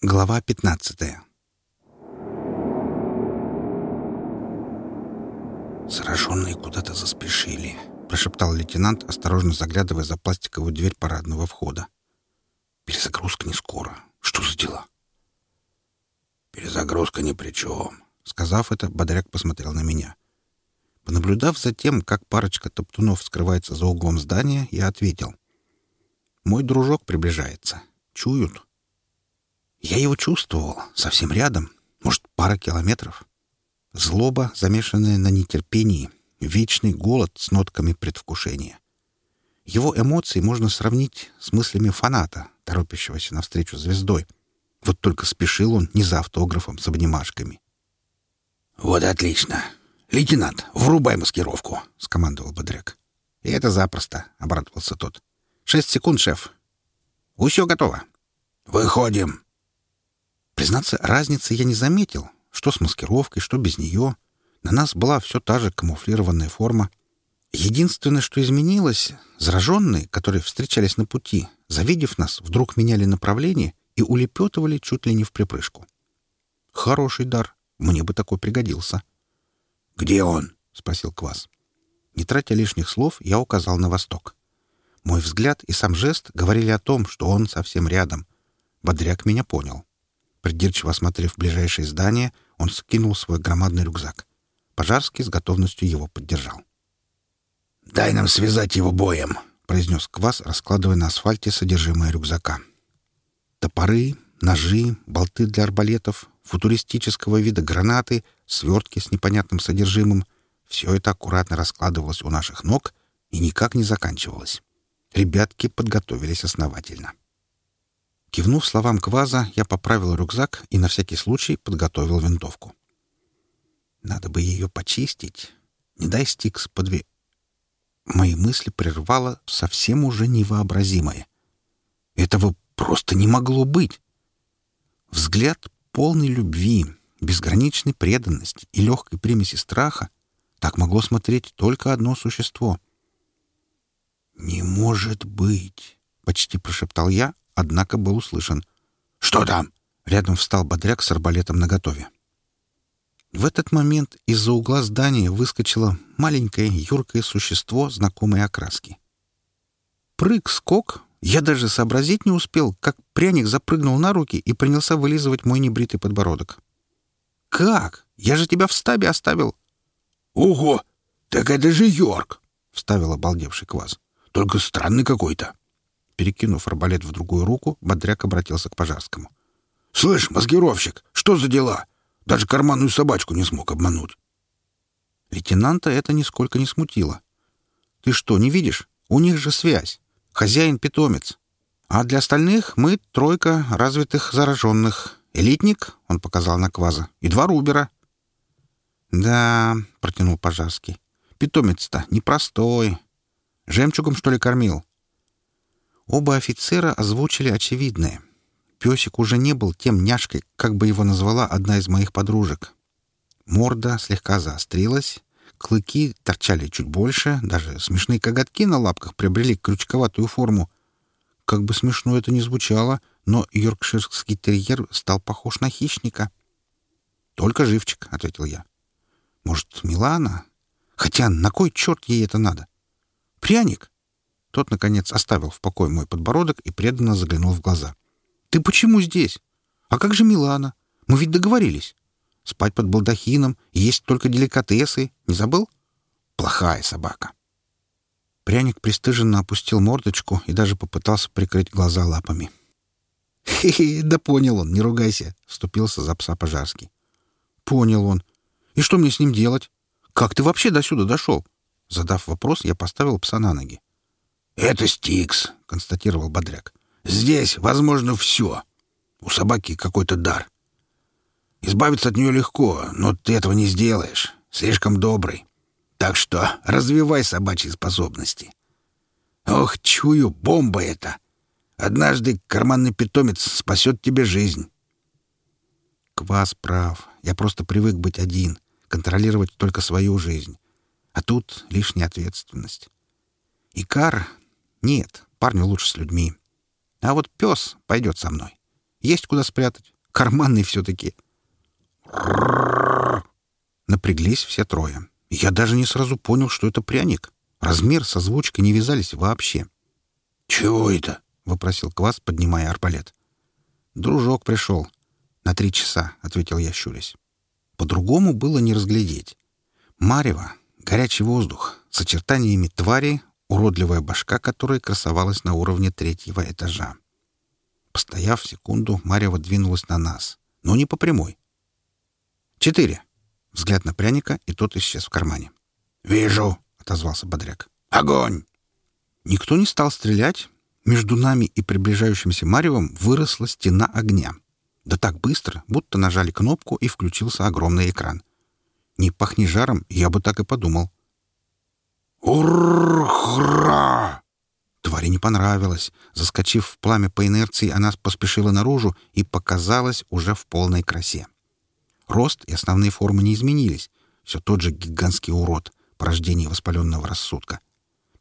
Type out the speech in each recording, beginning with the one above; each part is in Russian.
Глава 15 «Сраженные куда-то заспешили», — прошептал лейтенант, осторожно заглядывая за пластиковую дверь парадного входа. «Перезагрузка не скоро. Что за дела?» «Перезагрузка ни при чем», — сказав это, Бодряк посмотрел на меня. Понаблюдав за тем, как парочка топтунов скрывается за углом здания, я ответил. «Мой дружок приближается. Чуют». Я его чувствовал, совсем рядом, может, пара километров. Злоба, замешанная на нетерпении, вечный голод с нотками предвкушения. Его эмоции можно сравнить с мыслями фаната, торопящегося навстречу звездой. Вот только спешил он не за автографом с обнимашками. «Вот отлично. Лейтенант, врубай маскировку», — скомандовал Бодряк. «И это запросто», — обрадовался тот. «Шесть секунд, шеф. Все готово». «Выходим». Признаться, разницы я не заметил. Что с маскировкой, что без нее. На нас была все та же камуфлированная форма. Единственное, что изменилось, зараженные, которые встречались на пути, завидев нас, вдруг меняли направление и улепетывали чуть ли не в припрыжку. Хороший дар. Мне бы такой пригодился. «Где он?» — спросил Квас. Не тратя лишних слов, я указал на восток. Мой взгляд и сам жест говорили о том, что он совсем рядом. Бодряк меня понял. Придирчиво осмотрев ближайшее здание, он скинул свой громадный рюкзак. Пожарский с готовностью его поддержал. «Дай нам связать его боем», — произнес Квас, раскладывая на асфальте содержимое рюкзака. Топоры, ножи, болты для арбалетов, футуристического вида гранаты, свертки с непонятным содержимым — все это аккуратно раскладывалось у наших ног и никак не заканчивалось. Ребятки подготовились основательно. Кивнув словам Кваза, я поправил рюкзак и на всякий случай подготовил винтовку. Надо бы ее почистить. Не дай Стикс подве... Мои мысли прервало совсем уже невообразимое. Этого просто не могло быть. Взгляд полный любви, безграничной преданности и легкой примеси страха так могло смотреть только одно существо. «Не может быть!» — почти прошептал я, однако был услышан. «Что там?» Рядом встал бодряк с арбалетом наготове. В этот момент из-за угла здания выскочило маленькое юркое существо знакомой окраски. Прыг-скок, я даже сообразить не успел, как пряник запрыгнул на руки и принялся вылизывать мой небритый подбородок. «Как? Я же тебя в стабе оставил!» «Ого! Так это же Йорк!» — вставил обалдевший кваз. «Только странный какой-то!» Перекинув арбалет в другую руку, Бодряк обратился к Пожарскому. «Слышь, маскировщик, что за дела? Даже карманную собачку не смог обмануть». Лейтенанта это нисколько не смутило. «Ты что, не видишь? У них же связь. Хозяин-питомец. А для остальных мы тройка развитых зараженных. Элитник, — он показал на кваза, — и два рубера». «Да», — протянул Пожарский, — «питомец-то непростой. Жемчугом, что ли, кормил?» Оба офицера озвучили очевидное. Песик уже не был тем няшкой, как бы его назвала одна из моих подружек. Морда слегка заострилась, клыки торчали чуть больше, даже смешные коготки на лапках приобрели крючковатую форму. Как бы смешно это ни звучало, но йоркширский терьер стал похож на хищника. «Только живчик», — ответил я. «Может, Милана? Хотя на кой черт ей это надо? Пряник? Тот, наконец, оставил в покое мой подбородок и преданно заглянул в глаза. «Ты почему здесь? А как же Милана? Мы ведь договорились. Спать под балдахином, есть только деликатесы. Не забыл? Плохая собака». Пряник пристыженно опустил мордочку и даже попытался прикрыть глаза лапами. «Хе-хе, да понял он, не ругайся», — вступился за пса Пожарский. «Понял он. И что мне с ним делать? Как ты вообще до сюда дошел?» Задав вопрос, я поставил пса на ноги. «Это Стикс», — констатировал Бодряк. «Здесь возможно все. У собаки какой-то дар. Избавиться от нее легко, но ты этого не сделаешь. Слишком добрый. Так что развивай собачьи способности. Ох, чую, бомба это. Однажды карманный питомец спасет тебе жизнь». Квас прав. Я просто привык быть один, контролировать только свою жизнь. А тут лишняя ответственность. Икар нет, парню лучше с людьми. А вот пес пойдет со мной. Есть куда спрятать. Карманный все-таки. Напряглись все трое. Я даже не сразу понял, что это пряник. Размер со звучкой не вязались вообще. «Чего это?» — вопросил Квас, поднимая арбалет. «Дружок пришел. На три часа», — ответил я, щурясь. По-другому было не разглядеть. Марево, горячий воздух, с очертаниями твари, уродливая башка которой красовалась на уровне третьего этажа. Постояв секунду, Марева двинулась на нас, но не по прямой. «Четыре!» Взгляд на пряника, и тот исчез в кармане. «Вижу!» — отозвался Бодряк. «Огонь!» Никто не стал стрелять. Между нами и приближающимся Маревом выросла стена огня. Да так быстро, будто нажали кнопку, и включился огромный экран. Не пахни жаром, я бы так и подумал. «Ур-хра!» Твари не понравилось. Заскочив в пламя по инерции, она поспешила наружу и показалась уже в полной красе. Рост и основные формы не изменились. Все тот же гигантский урод, порождение воспаленного рассудка.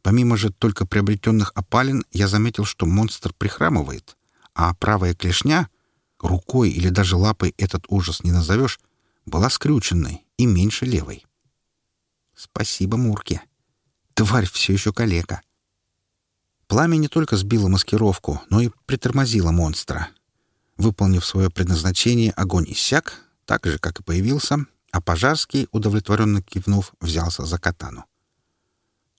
Помимо же только приобретенных опалин, я заметил, что монстр прихрамывает, а правая клешня, рукой или даже лапой этот ужас не назовешь, была скрюченной и меньше левой. Спасибо, Мурке. Тварь все еще калека. Пламя не только сбило маскировку, но и притормозило монстра. Выполнив свое предназначение, огонь иссяк, так же, как и появился, а Пожарский, удовлетворенно кивнув, взялся за катану.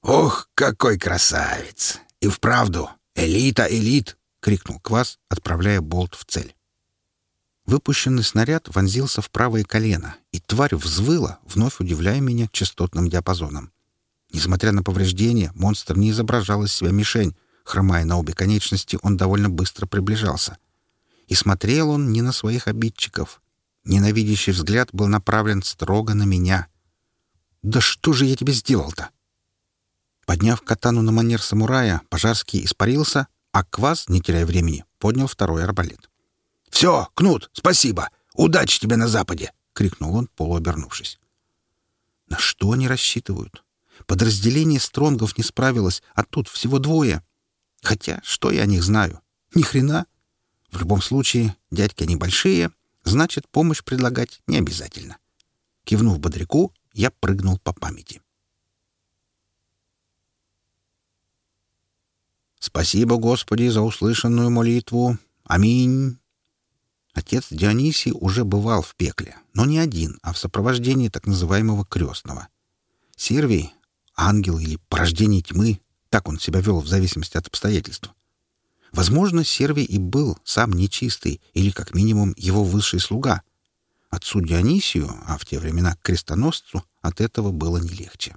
«Ох, какой красавец! И вправду, элита, элит!» — крикнул Квас, отправляя болт в цель. Выпущенный снаряд вонзился в правое колено, и тварь взвыла, вновь удивляя меня частотным диапазоном. Несмотря на повреждения, монстр не изображал из себя мишень. Хромая на обе конечности, он довольно быстро приближался. И смотрел он не на своих обидчиков. Ненавидящий взгляд был направлен строго на меня. «Да что же я тебе сделал-то?» Подняв катану на манер самурая, Пожарский испарился, а Квас, не теряя времени, поднял второй арбалет. «Все, Кнут, спасибо! Удачи тебе на западе!» — крикнул он, полуобернувшись. На что они рассчитывают? Подразделение Стронгов не справилось, а тут всего двое. Хотя, что я о них знаю? Ни хрена. В любом случае, дядьки они большие, значит, помощь предлагать не обязательно. Кивнув бодряку, я прыгнул по памяти. Спасибо, Господи, за услышанную молитву. Аминь. Отец Дионисий уже бывал в пекле, но не один, а в сопровождении так называемого крестного. Сервий — ангел или порождение тьмы, так он себя вел в зависимости от обстоятельств. Возможно, Сервий и был сам нечистый, или, как минимум, его высший слуга. Отцу Дионисию, а в те времена крестоносцу, от этого было не легче.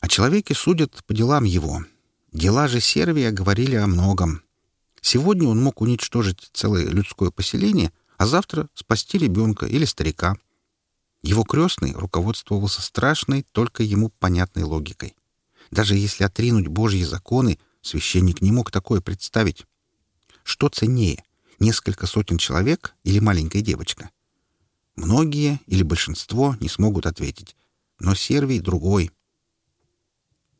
О человеке судят по делам его, Дела же Сервия говорили о многом. Сегодня он мог уничтожить целое людское поселение, а завтра спасти ребенка или старика. Его крестный руководствовался страшной, только ему понятной логикой. Даже если отринуть Божьи законы, священник не мог такое представить. Что ценнее, несколько сотен человек или маленькая девочка? Многие или большинство не смогут ответить, но Сервий другой —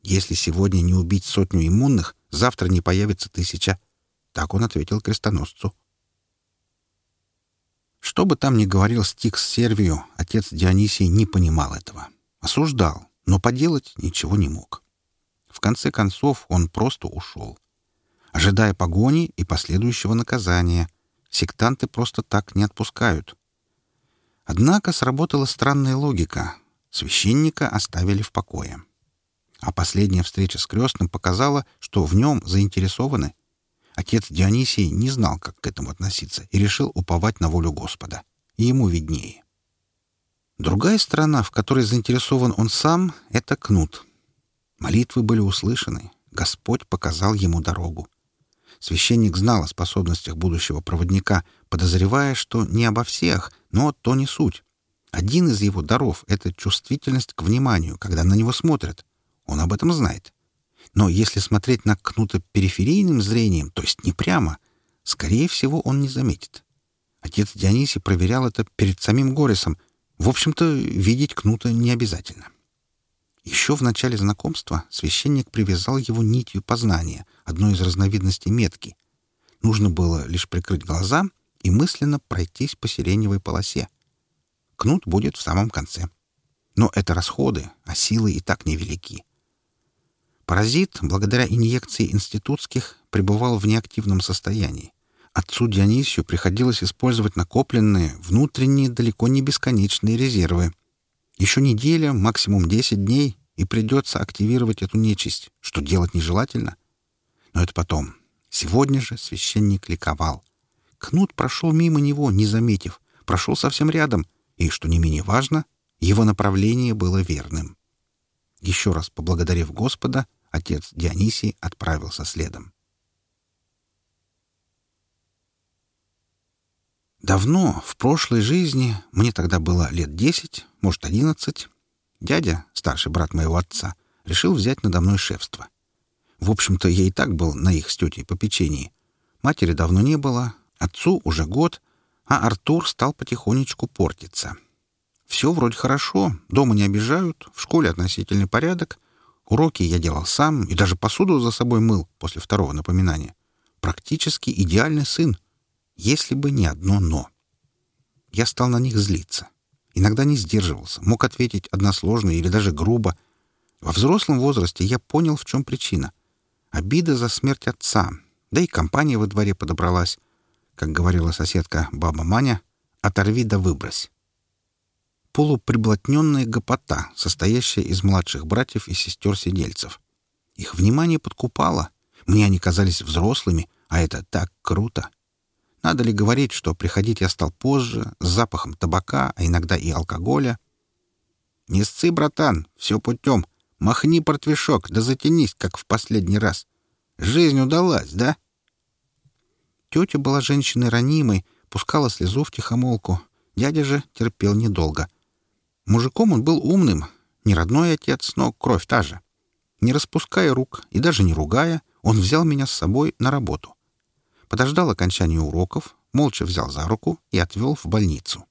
если сегодня не убить сотню иммунных, завтра не появится тысяча. Так он ответил крестоносцу. Что бы там ни говорил Стикс Сервию, отец Дионисий не понимал этого. Осуждал, но поделать ничего не мог. В конце концов он просто ушел. Ожидая погони и последующего наказания, сектанты просто так не отпускают. Однако сработала странная логика. Священника оставили в покое а последняя встреча с крестным показала, что в нем заинтересованы. Отец Дионисий не знал, как к этому относиться, и решил уповать на волю Господа. И ему виднее. Другая сторона, в которой заинтересован он сам, — это кнут. Молитвы были услышаны. Господь показал ему дорогу. Священник знал о способностях будущего проводника, подозревая, что не обо всех, но то не суть. Один из его даров — это чувствительность к вниманию, когда на него смотрят. Он об этом знает. Но если смотреть на Кнута периферийным зрением, то есть не прямо, скорее всего, он не заметит. Отец Дионисий проверял это перед самим Горисом. В общем-то, видеть Кнута не обязательно. Еще в начале знакомства священник привязал его нитью познания, одной из разновидностей метки. Нужно было лишь прикрыть глаза и мысленно пройтись по сиреневой полосе. Кнут будет в самом конце. Но это расходы, а силы и так невелики. Паразит, благодаря инъекции институтских, пребывал в неактивном состоянии. Отцу Дионисию приходилось использовать накопленные, внутренние, далеко не бесконечные резервы. Еще неделя, максимум 10 дней, и придется активировать эту нечисть, что делать нежелательно. Но это потом. Сегодня же священник ликовал. Кнут прошел мимо него, не заметив, прошел совсем рядом, и, что не менее важно, его направление было верным. Еще раз поблагодарив Господа, отец Дионисий отправился следом. Давно, в прошлой жизни, мне тогда было лет десять, может, одиннадцать, дядя, старший брат моего отца, решил взять надо мной шефство. В общем-то, я и так был на их с тетей попечении. Матери давно не было, отцу уже год, а Артур стал потихонечку портиться. Все вроде хорошо, дома не обижают, в школе относительный порядок, уроки я делал сам и даже посуду за собой мыл после второго напоминания. Практически идеальный сын — если бы не одно «но». Я стал на них злиться. Иногда не сдерживался, мог ответить односложно или даже грубо. Во взрослом возрасте я понял, в чем причина. Обида за смерть отца, да и компания во дворе подобралась. Как говорила соседка баба Маня, «оторви да выбрось». Полуприблотненная гопота, состоящая из младших братьев и сестер-сидельцев. Их внимание подкупало. Мне они казались взрослыми, а это так круто. Надо ли говорить, что приходить я стал позже, с запахом табака, а иногда и алкоголя? «Не сцы, братан, все путем. Махни портвишок, да затянись, как в последний раз. Жизнь удалась, да?» Тетя была женщиной ранимой, пускала слезу в тихомолку. Дядя же терпел недолго. Мужиком он был умным, не родной отец, но кровь та же. Не распуская рук и даже не ругая, он взял меня с собой на работу подождал окончания уроков, молча взял за руку и отвел в больницу.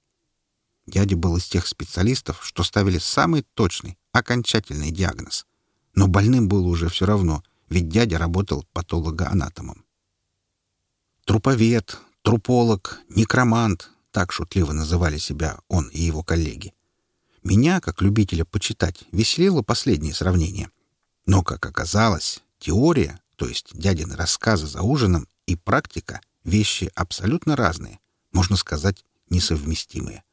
Дядя был из тех специалистов, что ставили самый точный, окончательный диагноз. Но больным было уже все равно, ведь дядя работал патологоанатомом. Труповед, труполог, некромант — так шутливо называли себя он и его коллеги. Меня, как любителя почитать, веселило последнее сравнение. Но, как оказалось, теория, то есть дядины рассказы за ужином, и практика — вещи абсолютно разные, можно сказать, несовместимые.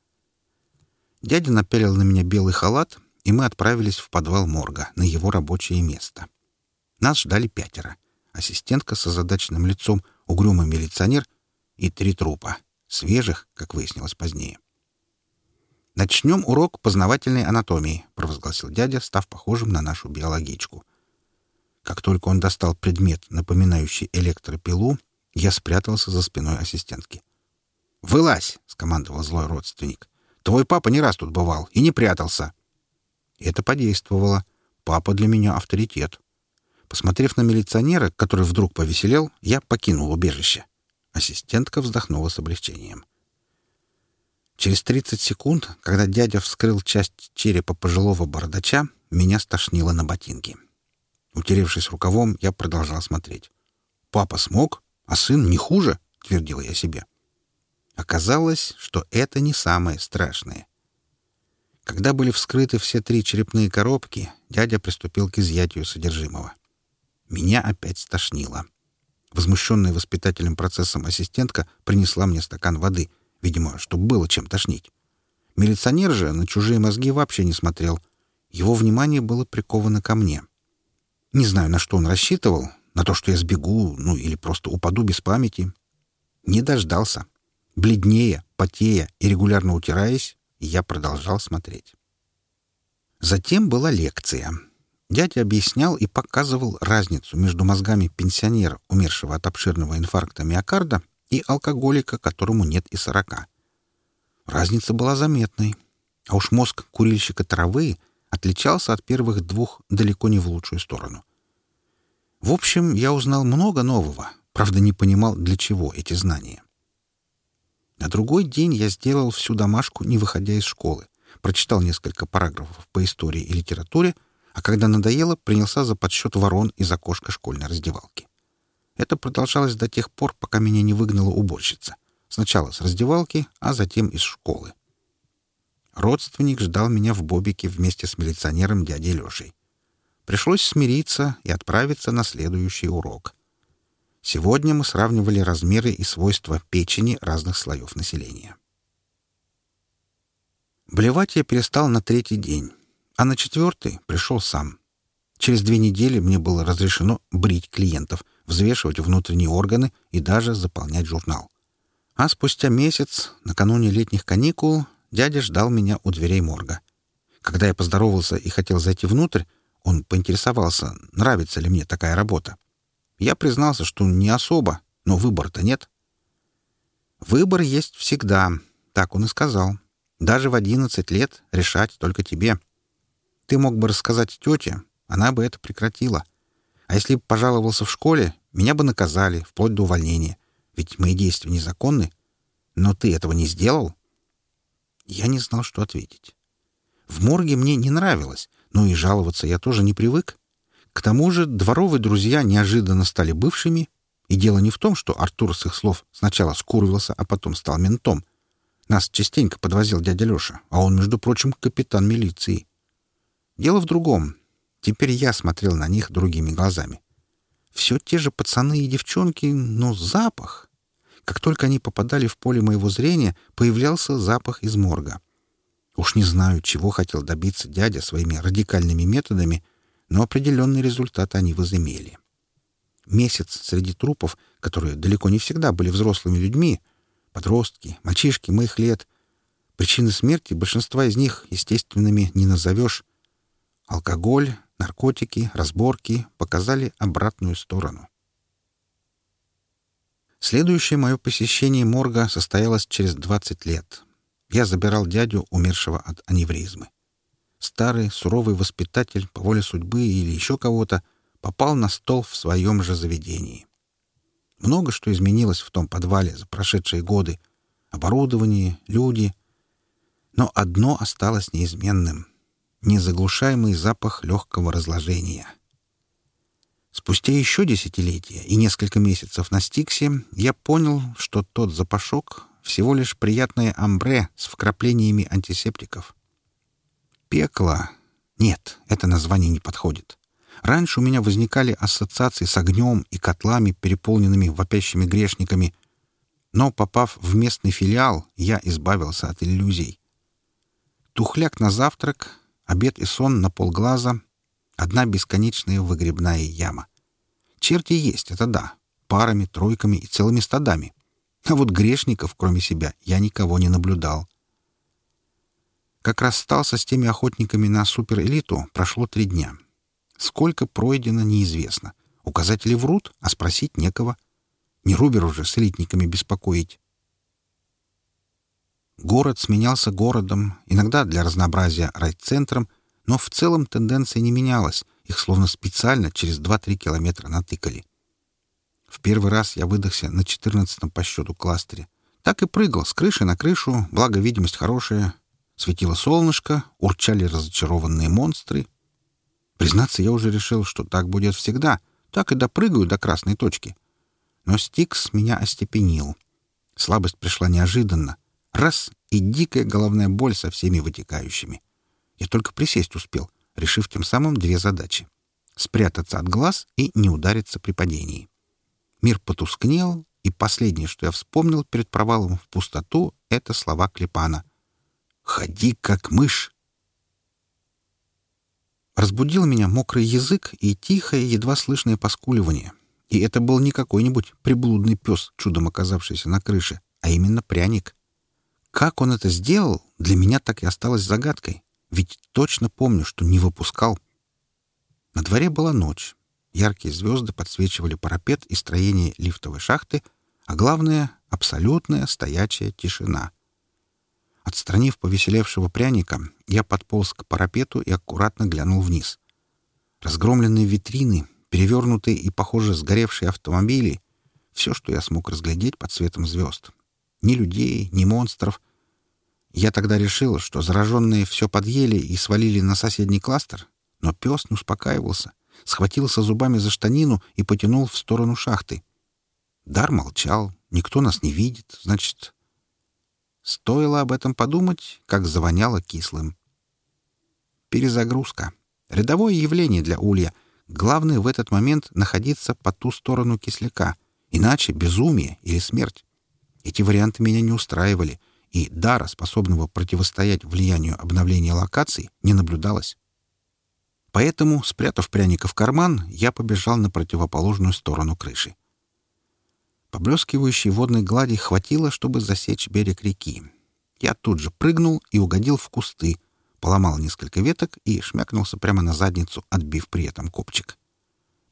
Дядя напялил на меня белый халат, и мы отправились в подвал морга, на его рабочее место. Нас ждали пятеро. Ассистентка с озадаченным лицом, угрюмый милиционер и три трупа, свежих, как выяснилось позднее. «Начнем урок познавательной анатомии», — провозгласил дядя, став похожим на нашу биологичку. Как только он достал предмет, напоминающий электропилу, я спрятался за спиной ассистентки. «Вылазь!» — скомандовал злой родственник. «Твой папа не раз тут бывал и не прятался». Это подействовало. Папа для меня авторитет. Посмотрев на милиционера, который вдруг повеселел, я покинул убежище. Ассистентка вздохнула с облегчением. Через 30 секунд, когда дядя вскрыл часть черепа пожилого бородача, меня стошнило на ботинки. Утеревшись рукавом, я продолжал смотреть. «Папа смог?» А сын не хуже, — твердил я себе. Оказалось, что это не самое страшное. Когда были вскрыты все три черепные коробки, дядя приступил к изъятию содержимого. Меня опять стошнило. Возмущенная воспитательным процессом ассистентка принесла мне стакан воды, видимо, чтобы было чем тошнить. Милиционер же на чужие мозги вообще не смотрел. Его внимание было приковано ко мне. Не знаю, на что он рассчитывал, на то, что я сбегу, ну или просто упаду без памяти. Не дождался. Бледнее, потея и регулярно утираясь, я продолжал смотреть. Затем была лекция. Дядя объяснял и показывал разницу между мозгами пенсионера, умершего от обширного инфаркта миокарда, и алкоголика, которому нет и сорока. Разница была заметной. А уж мозг курильщика травы отличался от первых двух далеко не в лучшую сторону. В общем, я узнал много нового, правда, не понимал, для чего эти знания. На другой день я сделал всю домашку, не выходя из школы. Прочитал несколько параграфов по истории и литературе, а когда надоело, принялся за подсчет ворон из окошка школьной раздевалки. Это продолжалось до тех пор, пока меня не выгнала уборщица. Сначала с раздевалки, а затем из школы. Родственник ждал меня в Бобике вместе с милиционером дядей Лешей. Пришлось смириться и отправиться на следующий урок. Сегодня мы сравнивали размеры и свойства печени разных слоев населения. Блевать я перестал на третий день, а на четвертый пришел сам. Через две недели мне было разрешено брить клиентов, взвешивать внутренние органы и даже заполнять журнал. А спустя месяц, накануне летних каникул, дядя ждал меня у дверей морга. Когда я поздоровался и хотел зайти внутрь, он поинтересовался, нравится ли мне такая работа. Я признался, что не особо, но выбора-то нет. «Выбор есть всегда», — так он и сказал. «Даже в одиннадцать лет решать только тебе. Ты мог бы рассказать тете, она бы это прекратила. А если пожаловался в школе, меня бы наказали, вплоть до увольнения ведь мои действия незаконны. Но ты этого не сделал?» Я не знал, что ответить. В морге мне не нравилось, но и жаловаться я тоже не привык. К тому же дворовые друзья неожиданно стали бывшими, и дело не в том, что Артур с их слов сначала скурвился, а потом стал ментом. Нас частенько подвозил дядя Леша, а он, между прочим, капитан милиции. Дело в другом. Теперь я смотрел на них другими глазами. Все те же пацаны и девчонки, но запах... Как только они попадали в поле моего зрения, появлялся запах из морга. Уж не знаю, чего хотел добиться дядя своими радикальными методами, но определенный результат они возымели. Месяц среди трупов, которые далеко не всегда были взрослыми людьми, подростки, мальчишки моих лет, причины смерти большинства из них естественными не назовешь. Алкоголь, наркотики, разборки показали обратную сторону. Следующее мое посещение морга состоялось через 20 лет. Я забирал дядю, умершего от аневризмы. Старый, суровый воспитатель по воле судьбы или еще кого-то попал на стол в своем же заведении. Много что изменилось в том подвале за прошедшие годы. Оборудование, люди. Но одно осталось неизменным — незаглушаемый запах легкого разложения — Спустя еще десятилетия и несколько месяцев на Стиксе я понял, что тот запашок — всего лишь приятное амбре с вкраплениями антисептиков. Пекло... Нет, это название не подходит. Раньше у меня возникали ассоциации с огнем и котлами, переполненными вопящими грешниками. Но, попав в местный филиал, я избавился от иллюзий. Тухляк на завтрак, обед и сон на полглаза, Одна бесконечная выгребная яма. Черти есть, это да. Парами, тройками и целыми стадами. А вот грешников, кроме себя, я никого не наблюдал. Как расстался с теми охотниками на суперэлиту, прошло три дня. Сколько пройдено, неизвестно. Указатели врут, а спросить некого. Не Рубер уже с элитниками беспокоить. Город сменялся городом, иногда для разнообразия райцентром, но в целом тенденция не менялась, их словно специально через 2-3 километра натыкали. В первый раз я выдохся на 14-м по счету кластере. Так и прыгал с крыши на крышу, благо видимость хорошая. Светило солнышко, урчали разочарованные монстры. Признаться, я уже решил, что так будет всегда. Так и допрыгаю до красной точки. Но Стикс меня остепенил. Слабость пришла неожиданно. Раз — и дикая головная боль со всеми вытекающими. Я только присесть успел, решив тем самым две задачи — спрятаться от глаз и не удариться при падении. Мир потускнел, и последнее, что я вспомнил перед провалом в пустоту, — это слова Клепана. «Ходи, как мышь!» Разбудил меня мокрый язык и тихое, едва слышное поскуливание. И это был не какой-нибудь приблудный пес, чудом оказавшийся на крыше, а именно пряник. Как он это сделал, для меня так и осталось загадкой. Ведь точно помню, что не выпускал. На дворе была ночь. Яркие звезды подсвечивали парапет и строение лифтовой шахты, а главное — абсолютная стоячая тишина. Отстранив повеселевшего пряника, я подполз к парапету и аккуратно глянул вниз. Разгромленные витрины, перевернутые и, похоже, сгоревшие автомобили — все, что я смог разглядеть под светом звезд. Ни людей, ни монстров, я тогда решил, что зараженные все подъели и свалили на соседний кластер, но пес не успокаивался, схватился зубами за штанину и потянул в сторону шахты. Дар молчал, никто нас не видит, значит... Стоило об этом подумать, как завоняло кислым. Перезагрузка. Рядовое явление для улья. Главное в этот момент находиться по ту сторону кисляка. Иначе безумие или смерть. Эти варианты меня не устраивали, и дара, способного противостоять влиянию обновления локаций, не наблюдалось. Поэтому, спрятав пряника в карман, я побежал на противоположную сторону крыши. Поблескивающей водной глади хватило, чтобы засечь берег реки. Я тут же прыгнул и угодил в кусты, поломал несколько веток и шмякнулся прямо на задницу, отбив при этом копчик.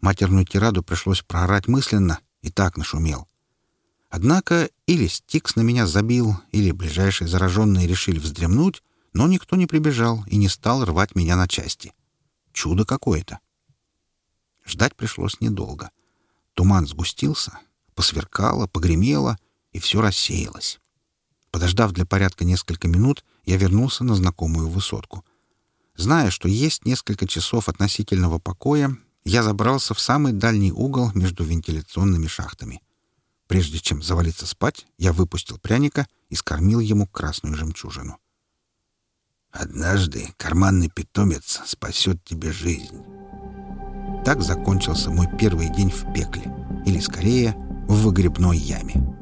Матерную тираду пришлось проорать мысленно, и так нашумел. Однако или Стикс на меня забил, или ближайшие зараженные решили вздремнуть, но никто не прибежал и не стал рвать меня на части. Чудо какое-то. Ждать пришлось недолго. Туман сгустился, посверкало, погремело, и все рассеялось. Подождав для порядка несколько минут, я вернулся на знакомую высотку. Зная, что есть несколько часов относительного покоя, я забрался в самый дальний угол между вентиляционными шахтами — Прежде чем завалиться спать, я выпустил пряника и скормил ему красную жемчужину. «Однажды карманный питомец спасет тебе жизнь». Так закончился мой первый день в пекле, или, скорее, в выгребной яме.